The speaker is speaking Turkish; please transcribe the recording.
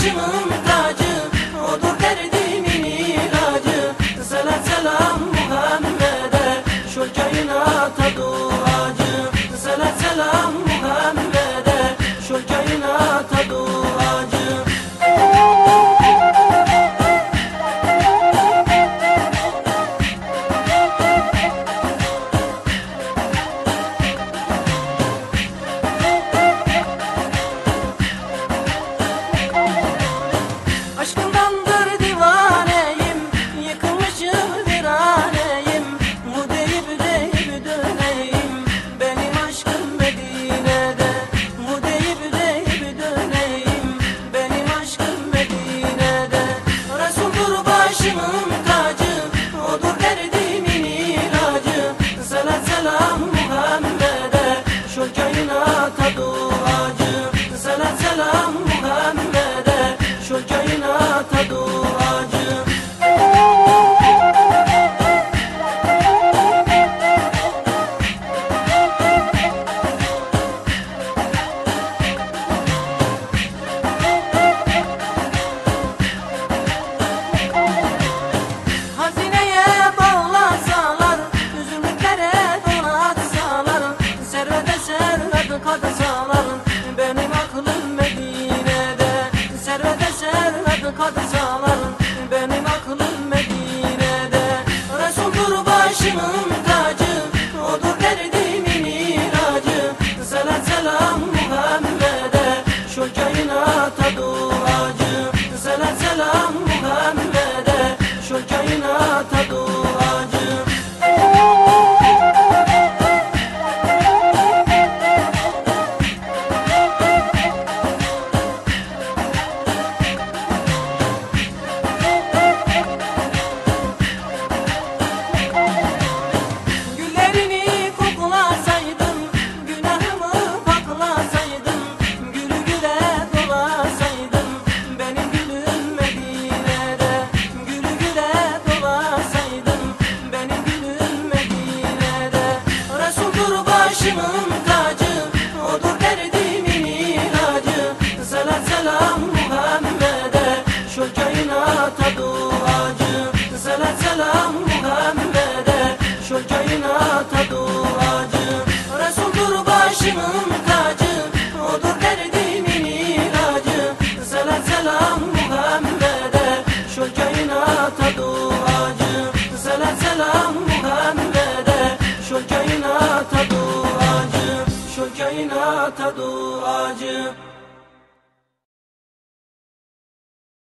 başımın tacı Odur derdimin ilacı. Selam selam Muhammed'e Şu kainata duacı Selam selam adı kadı çalar Benim aklım Medine'de. Resul'dur başımın tacı Odur derdimin ilacı. Selam selam Muhammed'e Şu kainata duacı. Selam selam Muhammed'e Şu kainata duacı. Kainata duacı Şu kainata duacı